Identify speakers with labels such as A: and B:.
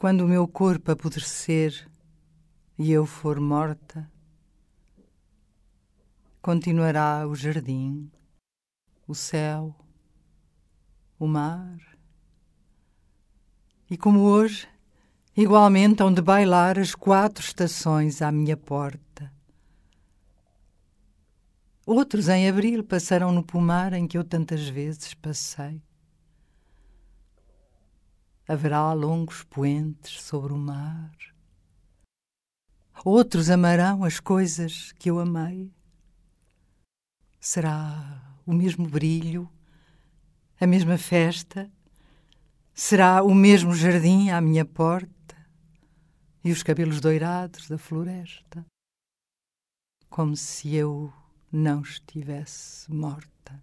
A: Quando o meu corpo apodrecer e eu for morta, continuará o jardim, o céu, o mar. E como hoje, igualmente hão de bailar as quatro estações à minha porta. Outros em abril passarão no pomar em que eu tantas vezes passei. Haverá longos poentes sobre o mar. Outros amarão as coisas que eu amei. Será o mesmo brilho, a mesma festa? Será o mesmo jardim à minha porta e os cabelos doirados da floresta? Como se eu não estivesse morta.